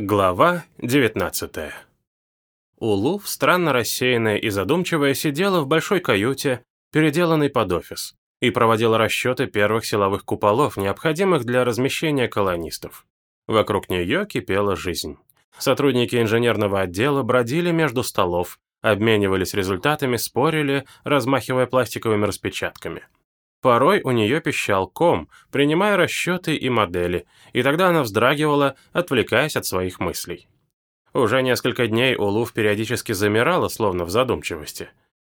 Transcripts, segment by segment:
Глава 19 Улув, странно рассеянная и задумчивая, сидела в большой каюте, переделанной под офис, и проводила расчеты первых силовых куполов, необходимых для размещения колонистов. Вокруг нее кипела жизнь. Сотрудники инженерного отдела бродили между столов, обменивались результатами, спорили, размахивая пластиковыми распечатками. Порой у нее пищал ком, принимая расчеты и модели, и тогда она вздрагивала, отвлекаясь от своих мыслей. Уже несколько дней Улув периодически замирала, словно в задумчивости.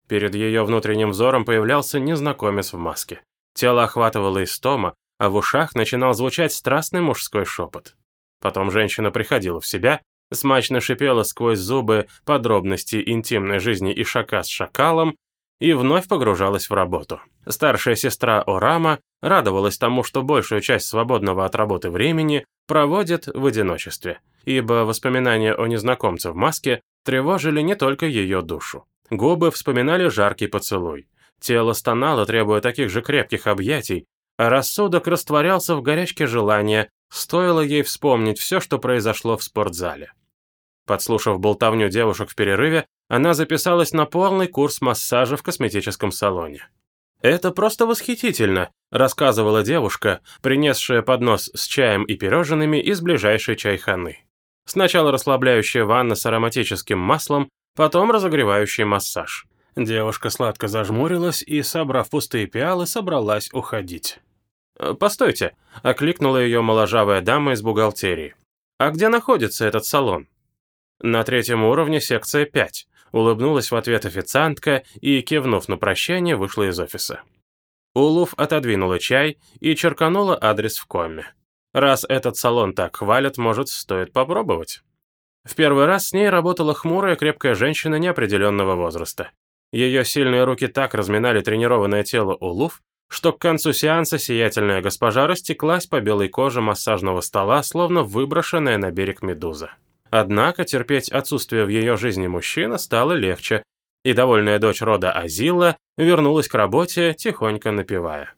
Перед ее внутренним взором появлялся незнакомец в маске. Тело охватывало истома, а в ушах начинал звучать страстный мужской шепот. Потом женщина приходила в себя, смачно шипела сквозь зубы подробности интимной жизни Ишака с шакалом и вновь погружалась в работу. Старшая сестра Орама радовалась тому, что большую часть свободного от работы времени проводит в одиночестве, ибо воспоминания о незнакомце в маске тревожили не только ее душу. Губы вспоминали жаркий поцелуй. Тело стонало, требуя таких же крепких объятий, а рассудок растворялся в горячке желания, стоило ей вспомнить все, что произошло в спортзале. Подслушав болтовню девушек в перерыве, она записалась на полный курс массажа в косметическом салоне. «Это просто восхитительно», – рассказывала девушка, принесшая поднос с чаем и пирожными из ближайшей чайханы. Сначала расслабляющая ванна с ароматическим маслом, потом разогревающий массаж. Девушка сладко зажмурилась и, собрав пустые пиалы, собралась уходить. «Э, «Постойте», – окликнула ее моложавая дама из бухгалтерии. «А где находится этот салон?» «На третьем уровне секция 5», улыбнулась в ответ официантка и, кивнув на прощание, вышла из офиса. Улуф отодвинула чай и черканула адрес в коме. Раз этот салон так хвалят, может, стоит попробовать. В первый раз с ней работала хмурая крепкая женщина неопределенного возраста. Ее сильные руки так разминали тренированное тело Улуф, что к концу сеанса сиятельная госпожа растеклась по белой коже массажного стола, словно выброшенная на берег медуза. Однако терпеть отсутствие в ее жизни мужчины стало легче, и довольная дочь рода Азилла вернулась к работе, тихонько напевая.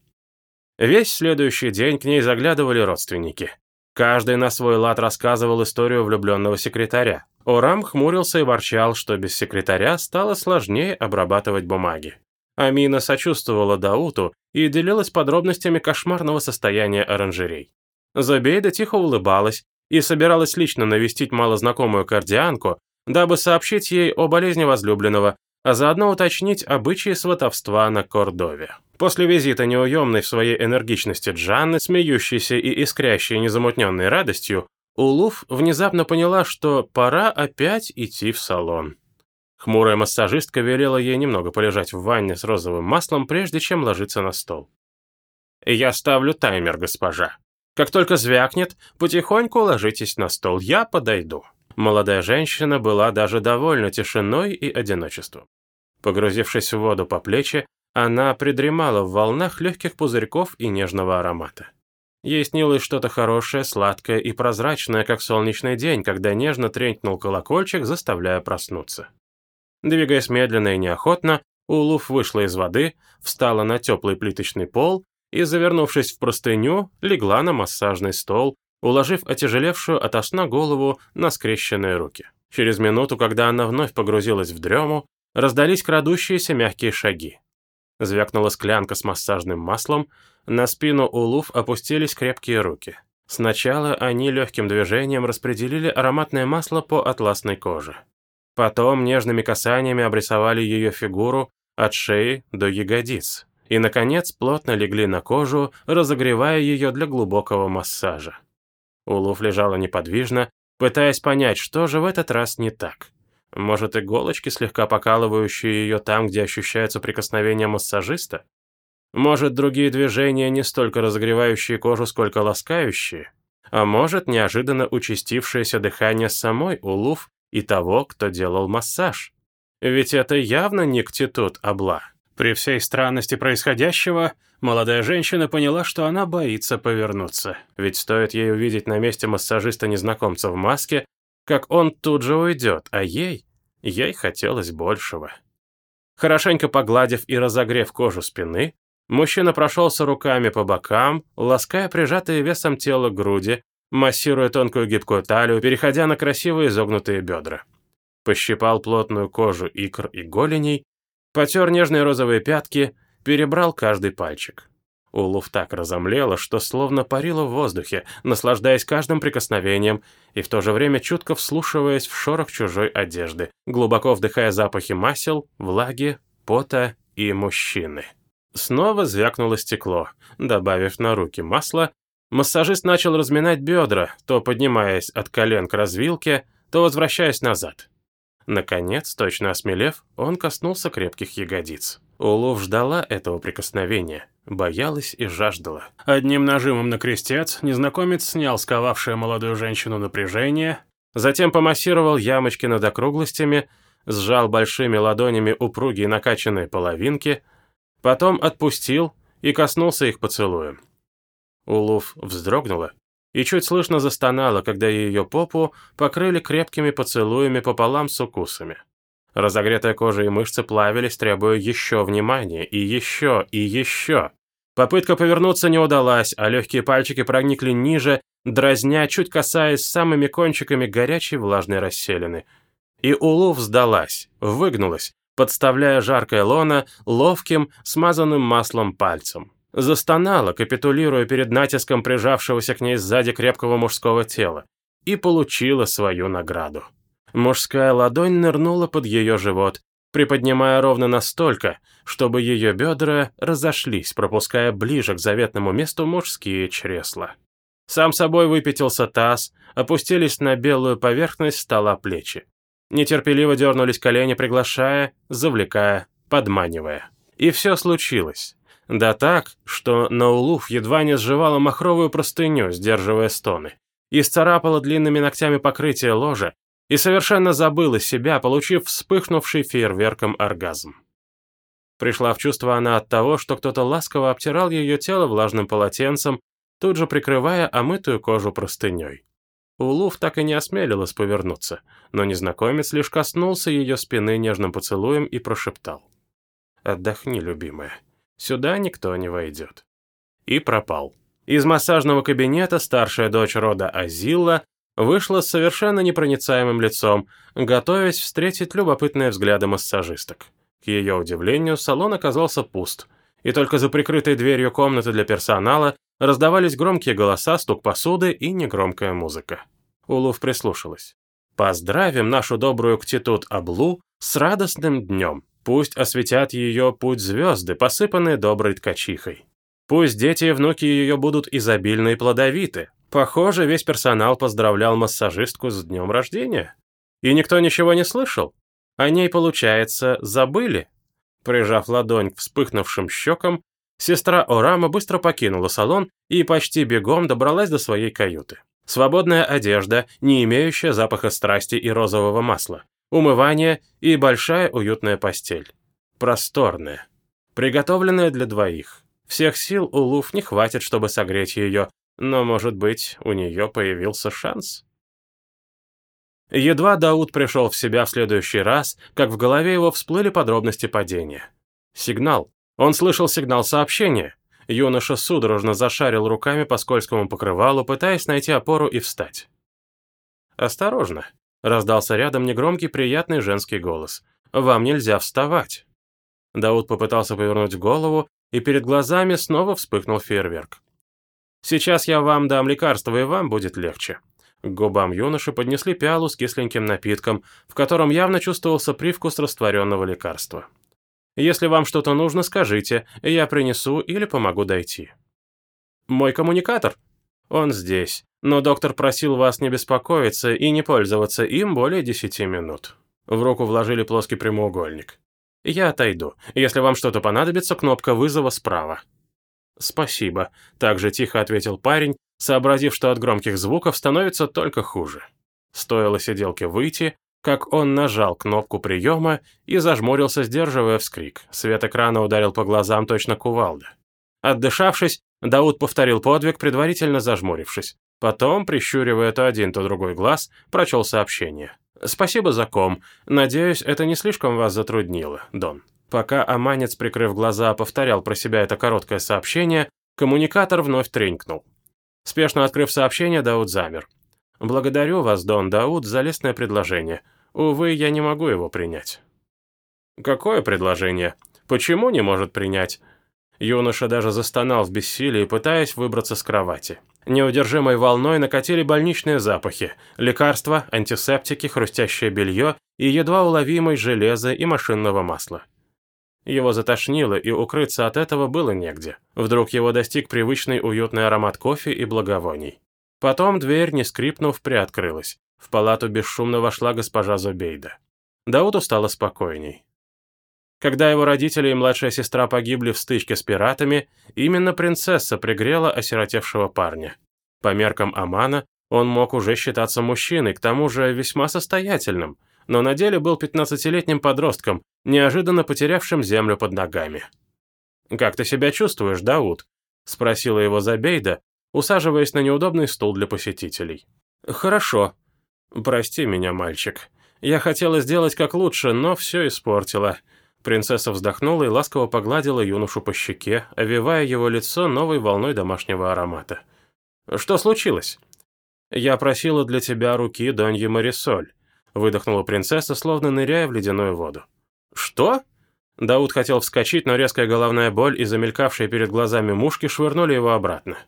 Весь следующий день к ней заглядывали родственники. Каждый на свой лад рассказывал историю влюбленного секретаря. Орам хмурился и ворчал, что без секретаря стало сложнее обрабатывать бумаги. Амина сочувствовала Дауту и делилась подробностями кошмарного состояния оранжерей. Забейда тихо улыбалась, и собиралась лично навестить малознакомую кардианку, дабы сообщить ей о болезни возлюбленного, а заодно уточнить обычаи сватовства на Кордове. После визита неуемной в своей энергичности Джанны, смеющейся и искрящей незамутненной радостью, Улуф внезапно поняла, что пора опять идти в салон. Хмурая массажистка велела ей немного полежать в ванне с розовым маслом, прежде чем ложиться на стол. «Я ставлю таймер, госпожа», как только звякнет, потихоньку ложитесь на стол, я подойду». Молодая женщина была даже довольна тишиной и одиночеством. Погрузившись в воду по плечи, она придремала в волнах легких пузырьков и нежного аромата. Ей снилось что-то хорошее, сладкое и прозрачное, как солнечный день, когда нежно тренькнул колокольчик, заставляя проснуться. Двигаясь медленно и неохотно, Улуф вышла из воды, встала на теплый плиточный пол и, завернувшись в простыню, легла на массажный стол, уложив отяжелевшую ото сна голову на скрещенные руки. Через минуту, когда она вновь погрузилась в дрему, раздались крадущиеся мягкие шаги. Звякнула склянка с массажным маслом, на спину Улуф опустились крепкие руки. Сначала они легким движением распределили ароматное масло по атласной коже. Потом нежными касаниями обрисовали ее фигуру от шеи до ягодиц и, наконец, плотно легли на кожу, разогревая ее для глубокого массажа. Улуф лежала неподвижно, пытаясь понять, что же в этот раз не так. Может, иголочки, слегка покалывающие ее там, где ощущается прикосновение массажиста? Может, другие движения не столько разогревающие кожу, сколько ласкающие? А может, неожиданно участившееся дыхание самой Улуф и того, кто делал массаж? Ведь это явно не ктитут Абла. При всей странности происходящего, молодая женщина поняла, что она боится повернуться. Ведь стоит ей увидеть на месте массажиста-незнакомца в маске, как он тут же уйдет, а ей, ей хотелось большего. Хорошенько погладив и разогрев кожу спины, мужчина прошелся руками по бокам, лаская прижатые весом тело груди, массируя тонкую гибкую талию, переходя на красивые изогнутые бедра. Пощипал плотную кожу икр и голеней, потер нежные розовые пятки, перебрал каждый пальчик. Улуф так разомлела, что словно парила в воздухе, наслаждаясь каждым прикосновением и в то же время чутко вслушиваясь в шорох чужой одежды, глубоко вдыхая запахи масел, влаги, пота и мужчины. Снова звякнуло стекло. Добавив на руки масло, массажист начал разминать бедра, то поднимаясь от колен к развилке, то возвращаясь назад. Наконец, точно осмелев, он коснулся крепких ягодиц. Улов ждала этого прикосновения, боялась и жаждала. Одним нажимом на крестец незнакомец снял сковавшее молодую женщину напряжение, затем помассировал ямочки над округлостями, сжал большими ладонями упругие накачанные половинки, потом отпустил и коснулся их поцелуем. Улуф вздрогнула и чуть слышно застонала, когда ее попу покрыли крепкими поцелуями пополам с укусами. Разогретая кожа и мышцы плавились, требуя еще внимания, и еще, и еще. Попытка повернуться не удалась, а легкие пальчики проникли ниже, дразня, чуть касаясь самыми кончиками горячей влажной расселины. И Улув сдалась, выгнулась, подставляя жаркое лоно ловким, смазанным маслом пальцем. Застонала, капитулируя перед натиском прижавшегося к ней сзади крепкого мужского тела, и получила свою награду. Мужская ладонь нырнула под ее живот, приподнимая ровно настолько, чтобы ее бедра разошлись, пропуская ближе к заветному месту мужские чресла. Сам собой выпятился таз, опустились на белую поверхность стола плечи. Нетерпеливо дернулись колени, приглашая, завлекая, подманивая. И все случилось. Да так, что Наулуф едва не сживала махровую простыню, сдерживая стоны, и сцарапала длинными ногтями покрытие ложа, и совершенно забыла себя, получив вспыхнувший фейерверком оргазм. Пришла в чувство она от того, что кто-то ласково обтирал ее тело влажным полотенцем, тут же прикрывая омытую кожу простыней. Улуф так и не осмелилась повернуться, но незнакомец лишь коснулся ее спины нежным поцелуем и прошептал. «Отдохни, любимая». Сюда никто не войдет. И пропал. Из массажного кабинета старшая дочь рода Азилла вышла с совершенно непроницаемым лицом, готовясь встретить любопытные взгляды массажисток. К ее удивлению, салон оказался пуст, и только за прикрытой дверью комнаты для персонала раздавались громкие голоса, стук посуды и негромкая музыка. Улув прислушалась. «Поздравим нашу добрую Ктитут Аблу с радостным днем!» Пусть осветят ее путь звезды, посыпанные доброй ткачихой. Пусть дети и внуки ее будут изобильны и плодовиты. Похоже, весь персонал поздравлял массажистку с днем рождения. И никто ничего не слышал. О ней, получается, забыли. Прижав ладонь к вспыхнувшим щекам, сестра Орама быстро покинула салон и почти бегом добралась до своей каюты. Свободная одежда, не имеющая запаха страсти и розового масла умывание и большая уютная постель. Просторная. Приготовленная для двоих. Всех сил у Луф не хватит, чтобы согреть ее, но, может быть, у нее появился шанс? Едва Дауд пришел в себя в следующий раз, как в голове его всплыли подробности падения. Сигнал. Он слышал сигнал сообщения. Юноша судорожно зашарил руками по скользкому покрывалу, пытаясь найти опору и встать. «Осторожно», Раздался рядом негромкий приятный женский голос. «Вам нельзя вставать». Дауд попытался повернуть голову, и перед глазами снова вспыхнул фейерверк. «Сейчас я вам дам лекарство, и вам будет легче». К губам юноши поднесли пиалу с кисленьким напитком, в котором явно чувствовался привкус растворенного лекарства. «Если вам что-то нужно, скажите, я принесу или помогу дойти». «Мой коммуникатор?» «Он здесь но доктор просил вас не беспокоиться и не пользоваться им более десяти минут». В руку вложили плоский прямоугольник. «Я отойду. Если вам что-то понадобится, кнопка вызова справа». «Спасибо», — также тихо ответил парень, сообразив, что от громких звуков становится только хуже. Стоило сиделке выйти, как он нажал кнопку приема и зажмурился, сдерживая вскрик. Свет экрана ударил по глазам точно кувалда. Отдышавшись, Дауд повторил подвиг, предварительно зажмурившись. Потом, прищуривая то один, то другой глаз, прочел сообщение. «Спасибо за ком. Надеюсь, это не слишком вас затруднило, Дон». Пока Аманец, прикрыв глаза, повторял про себя это короткое сообщение, коммуникатор вновь тренькнул. Спешно открыв сообщение, Дауд замер. «Благодарю вас, Дон Дауд, за лестное предложение. Увы, я не могу его принять». «Какое предложение? Почему не может принять?» Юноша даже застонал в бессилии, пытаясь выбраться с кровати. Неудержимой волной накатили больничные запахи, лекарства, антисептики, хрустящее белье и едва уловимой железа и машинного масла. Его затошнило, и укрыться от этого было негде. Вдруг его достиг привычный уютный аромат кофе и благовоний. Потом дверь, не скрипнув, приоткрылась. В палату бесшумно вошла госпожа Зубейда. Дауту стало спокойней. Когда его родители и младшая сестра погибли в стычке с пиратами, именно принцесса пригрела осиротевшего парня. По меркам Амана он мог уже считаться мужчиной, к тому же весьма состоятельным, но на деле был 15-летним подростком, неожиданно потерявшим землю под ногами. «Как ты себя чувствуешь, Дауд?» – спросила его Забейда, усаживаясь на неудобный стул для посетителей. «Хорошо. Прости меня, мальчик. Я хотела сделать как лучше, но все испортила. Принцесса вздохнула и ласково погладила юношу по щеке, овивая его лицо новой волной домашнего аромата. «Что случилось?» «Я просила для тебя руки Доньи Марисоль», выдохнула принцесса, словно ныряя в ледяную воду. «Что?» Дауд хотел вскочить, но резкая головная боль и замелькавшие перед глазами мушки швырнули его обратно.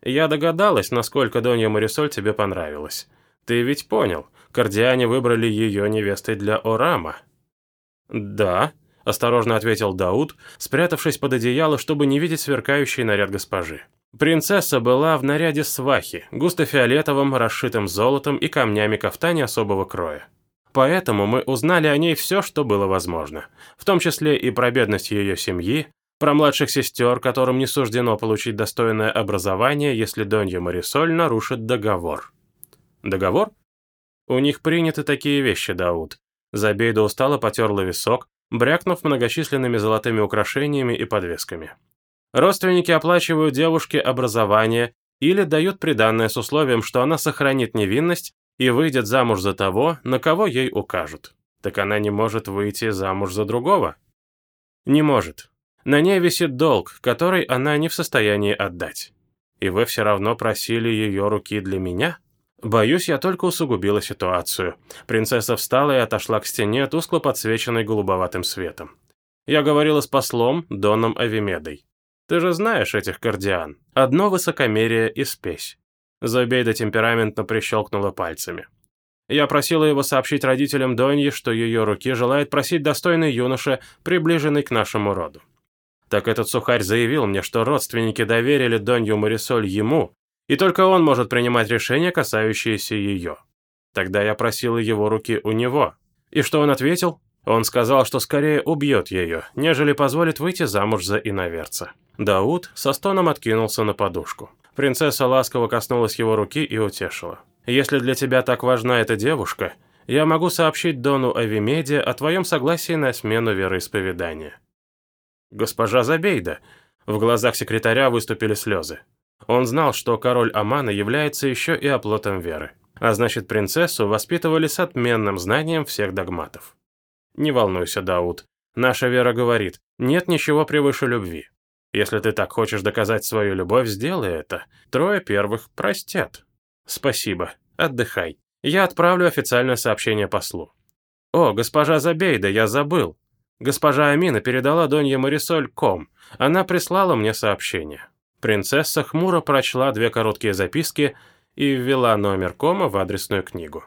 «Я догадалась, насколько Донья Марисоль тебе понравилась. Ты ведь понял, кардиане выбрали ее невестой для Орама». «Да», — осторожно ответил Дауд, спрятавшись под одеяло, чтобы не видеть сверкающий наряд госпожи. Принцесса была в наряде свахи, густо-фиолетовом, расшитым золотом и камнями кафтане особого кроя. Поэтому мы узнали о ней все, что было возможно, в том числе и про бедность ее семьи, про младших сестер, которым не суждено получить достойное образование, если Донья Марисоль нарушит договор. Договор? У них приняты такие вещи, Дауд. Забейда устало потерла висок, брякнув многочисленными золотыми украшениями и подвесками. Родственники оплачивают девушке образование или дают приданное с условием, что она сохранит невинность и выйдет замуж за того, на кого ей укажут. Так она не может выйти замуж за другого? Не может. На ней висит долг, который она не в состоянии отдать. И вы все равно просили ее руки для меня? Боюсь, я только усугубила ситуацию. Принцесса встала и отошла к стене, тускло подсвеченной голубоватым светом. Я говорила с послом, Доном Авимедой. Ты же знаешь этих кардиан. Одно высокомерие и спесь. Зобейда темпераментно прищелкнула пальцами. Я просила его сообщить родителям Доньи, что ее руки желает просить достойный юноша, приближенный к нашему роду. Так этот сухарь заявил мне, что родственники доверили Донью Марисоль ему, и только он может принимать решения, касающиеся ее. Тогда я просила его руки у него. И что он ответил? Он сказал, что скорее убьет ее, нежели позволит выйти замуж за иноверца. Дауд со стоном откинулся на подушку. Принцесса ласково коснулась его руки и утешила. «Если для тебя так важна эта девушка, я могу сообщить Дону Авимеде о твоем согласии на смену вероисповедания». «Госпожа Забейда», в глазах секретаря выступили слезы. Он знал, что король Амана является еще и оплотом веры. А значит, принцессу воспитывали с отменным знанием всех догматов. Не волнуйся, Дауд. Наша вера говорит, нет ничего превыше любви. Если ты так хочешь доказать свою любовь, сделай это. Трое первых простят. Спасибо. Отдыхай. Я отправлю официальное сообщение послу. О, госпожа Забейда, я забыл. Госпожа Амина передала Донье Марисоль ком. Она прислала мне сообщение. Принцесса хмуро прочла две короткие записки и ввела номер кома в адресную книгу.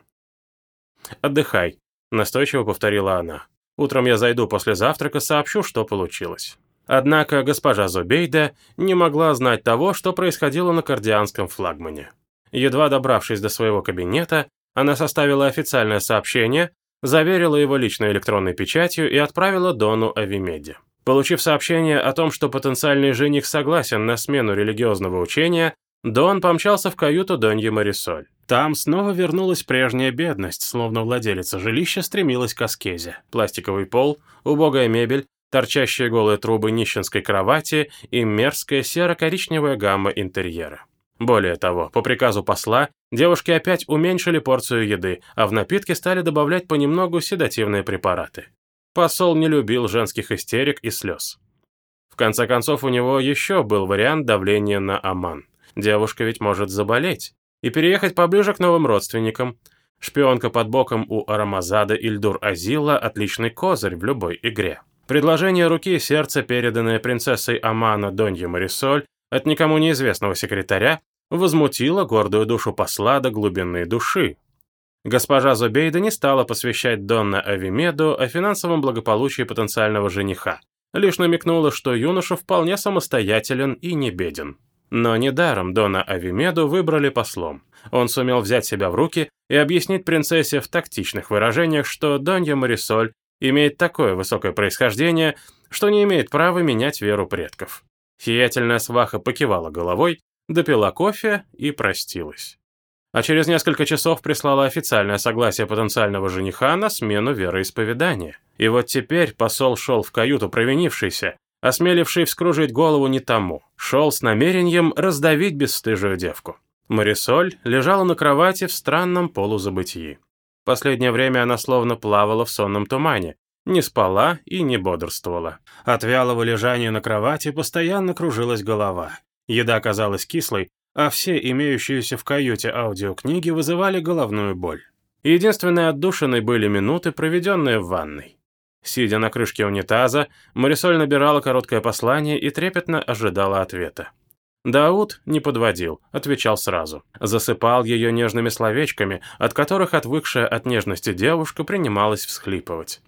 «Отдыхай», — настойчиво повторила она. «Утром я зайду после завтрака, сообщу, что получилось». Однако госпожа Зубейда не могла знать того, что происходило на кардианском флагмане. Едва добравшись до своего кабинета, она составила официальное сообщение, заверила его личной электронной печатью и отправила Дону Авимеде. Получив сообщение о том, что потенциальный жених согласен на смену религиозного учения, Дон помчался в каюту Доньи Марисоль. Там снова вернулась прежняя бедность, словно владелица жилища стремилась к аскезе. Пластиковый пол, убогая мебель, торчащие голые трубы нищенской кровати и мерзкая серо-коричневая гамма интерьера. Более того, по приказу посла, девушки опять уменьшили порцию еды, а в напитки стали добавлять понемногу седативные препараты. Посол не любил женских истерик и слез. В конце концов, у него еще был вариант давления на Аман. Девушка ведь может заболеть и переехать поближе к новым родственникам. Шпионка под боком у Арамазада Ильдур Азила – отличный козырь в любой игре. Предложение руки и сердца, переданное принцессой Амана Донья Марисоль от никому неизвестного секретаря, возмутило гордую душу посла до глубины души. Госпожа Зубейда не стала посвящать Донна Авимеду о финансовом благополучии потенциального жениха, лишь намекнула, что юноша вполне самостоятелен и не беден. Но недаром Дона Авимеду выбрали послом. Он сумел взять себя в руки и объяснить принцессе в тактичных выражениях, что Донья Марисоль имеет такое высокое происхождение, что не имеет права менять веру предков. Сиятельная сваха покивала головой, допила кофе и простилась. А через несколько часов прислала официальное согласие потенциального жениха на смену вероисповедания. И вот теперь посол шел в каюту провинившийся, осмеливший вскружить голову не тому, шел с намерением раздавить бесстыжую девку. Марисоль лежала на кровати в странном полузабытии. Последнее время она словно плавала в сонном тумане, не спала и не бодрствовала. От вялого лежания на кровати постоянно кружилась голова. Еда казалась кислой, а все имеющиеся в каюте аудиокниги вызывали головную боль. Единственной отдушиной были минуты, проведенные в ванной. Сидя на крышке унитаза, Марисоль набирала короткое послание и трепетно ожидала ответа. Дауд не подводил, отвечал сразу. Засыпал ее нежными словечками, от которых отвыкшая от нежности девушка принималась всхлипывать.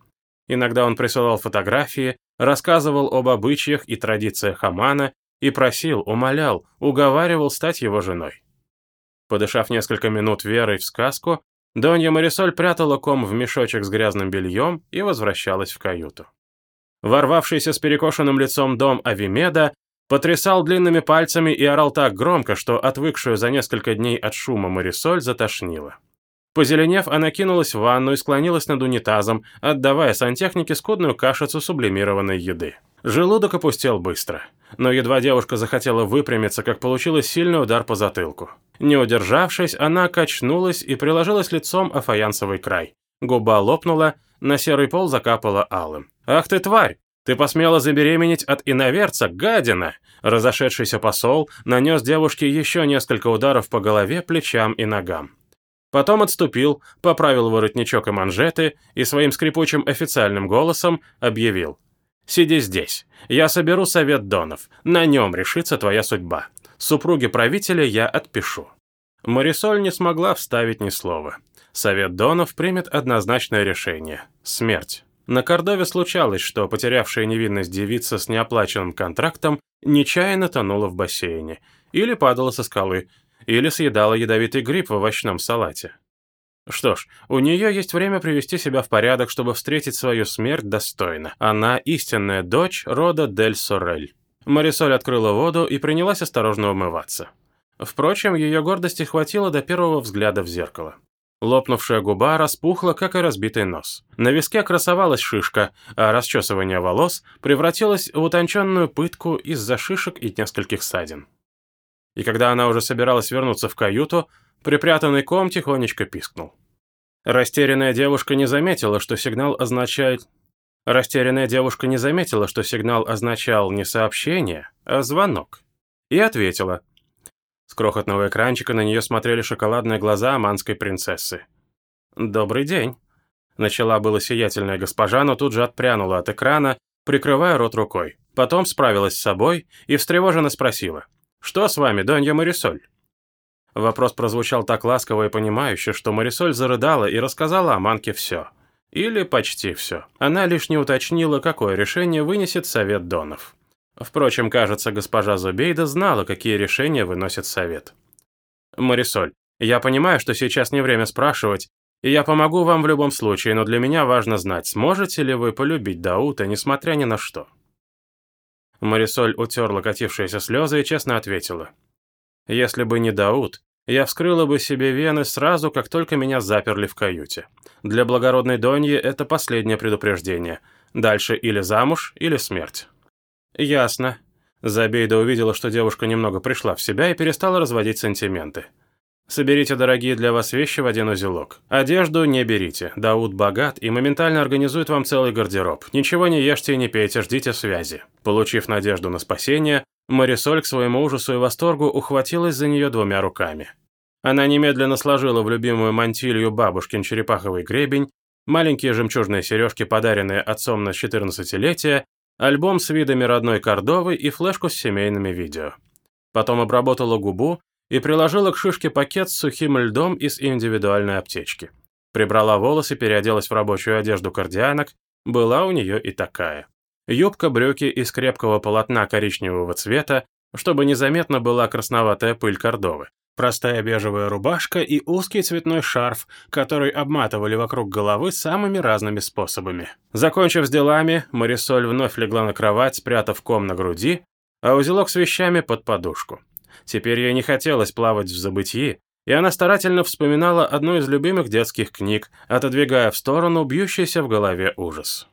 Иногда он присылал фотографии, рассказывал об обычаях и традициях Амана и просил, умолял, уговаривал стать его женой. Подышав несколько минут верой в сказку, Донья Марисоль прятала ком в мешочек с грязным бельем и возвращалась в каюту. Ворвавшийся с перекошенным лицом дом Авимеда потрясал длинными пальцами и орал так громко, что отвыкшую за несколько дней от шума Марисоль затошнило. Позеленев, она кинулась в ванну и склонилась над унитазом, отдавая сантехнике скудную кашицу сублимированной еды. Желудок опустел быстро. Но едва девушка захотела выпрямиться, как получила сильный удар по затылку. Не удержавшись, она качнулась и приложилась лицом о фаянсовый край. Губа лопнула, на серый пол закапала алым. «Ах ты, тварь! Ты посмела забеременеть от иноверца, гадина!» Разошедшийся посол нанес девушке еще несколько ударов по голове, плечам и ногам. Потом отступил, поправил воротничок и манжеты и своим скрипучим официальным голосом объявил. «Сиди здесь. Я соберу совет донов. На нем решится твоя судьба. Супруге правителя я отпишу». Марисоль не смогла вставить ни слова. Совет донов примет однозначное решение – смерть. На Кордове случалось, что потерявшая невинность девица с неоплаченным контрактом нечаянно тонула в бассейне, или падала со скалы, или съедала ядовитый гриб в овощном салате. Что ж, у нее есть время привести себя в порядок, чтобы встретить свою смерть достойно. Она истинная дочь рода Дель Сорель. Марисоль открыла воду и принялась осторожно умываться. Впрочем, ее гордости хватило до первого взгляда в зеркало. Лопнувшая губа распухла, как и разбитый нос. На виске красовалась шишка, а расчесывание волос превратилось в утонченную пытку из-за шишек и нескольких ссадин. И когда она уже собиралась вернуться в каюту, припрятанный ком тихонечко пискнул. Растерянная девушка не заметила, что сигнал означает... Растерянная девушка не заметила, что сигнал означал не сообщение, а звонок. И ответила. С крохотного экранчика на нее смотрели шоколадные глаза аманской принцессы. «Добрый день», — начала была сиятельная госпожа, но тут же отпрянула от экрана, прикрывая рот рукой. Потом справилась с собой и встревоженно спросила. «Что с вами, Донья Марисоль?» Вопрос прозвучал так ласково и понимающе, что Марисоль зарыдала и рассказала Аманке все. Или почти все. Она лишь не уточнила, какое решение вынесет Совет Донов. Впрочем, кажется, госпожа Зубейда знала, какие решения выносит Совет. «Марисоль, я понимаю, что сейчас не время спрашивать, и я помогу вам в любом случае, но для меня важно знать, сможете ли вы полюбить Даута, несмотря ни на что». Марисоль утерла катившиеся слезы и честно ответила. «Если бы не Дауд, я вскрыла бы себе вены сразу, как только меня заперли в каюте. Для благородной Доньи это последнее предупреждение. Дальше или замуж, или смерть». «Ясно». Забейда увидела, что девушка немного пришла в себя и перестала разводить сантименты. Соберите дорогие для вас вещи в один узелок. Одежду не берите. Дауд богат и моментально организует вам целый гардероб. Ничего не ешьте и не пейте, ждите связи. Получив надежду на спасение, Марисоль к своему ужасу и восторгу ухватилась за нее двумя руками. Она немедленно сложила в любимую мантилью бабушкин черепаховый гребень, маленькие жемчужные сережки, подаренные отцом на 14-летие, альбом с видами родной Кордовы и флешку с семейными видео. Потом обработала губу и приложила к шишке пакет с сухим льдом из индивидуальной аптечки. Прибрала волосы, переоделась в рабочую одежду кардианок, была у нее и такая. Юбка-брюки из крепкого полотна коричневого цвета, чтобы незаметно была красноватая пыль Кордовы. Простая бежевая рубашка и узкий цветной шарф, который обматывали вокруг головы самыми разными способами. Закончив с делами, Марисоль вновь легла на кровать, спрятав ком на груди, а узелок с вещами под подушку. Теперь ей не хотелось плавать в забытии, и она старательно вспоминала одну из любимых детских книг, отодвигая в сторону бьющийся в голове ужас.